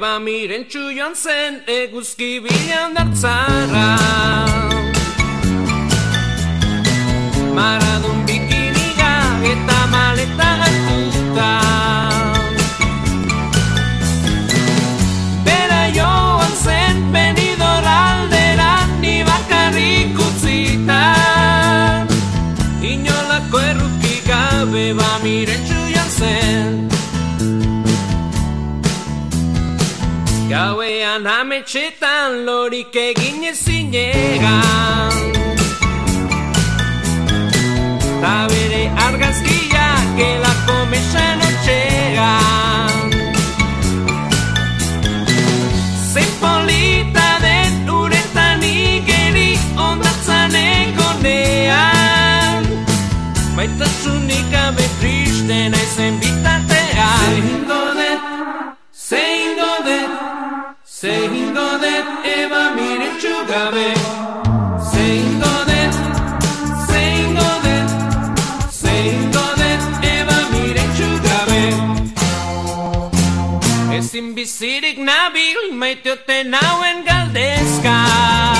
Eba miren txuioan zen eguzki bilan dartzara Maradun bikiniga eta maleta gatuta Bera joan zen benidor aldera ni bakarrik utzita. Inolako erruki gabe ba miren txuioan zen Gauean ametxetan lorik egin ezinegan Ezin bizirik nabil maiteote nauen galdezka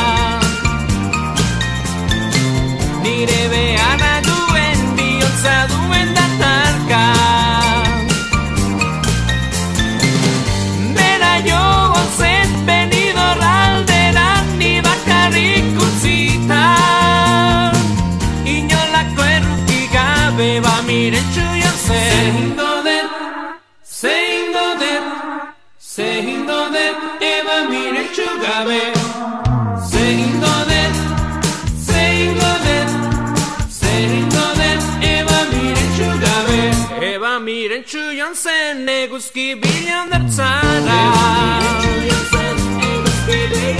miren txugabe Zein godet, zein godet, zein godet eba miren txugabe Eba miren txuion zen eguzki bilan dartzara Maradun bikiniak eta maleta hartu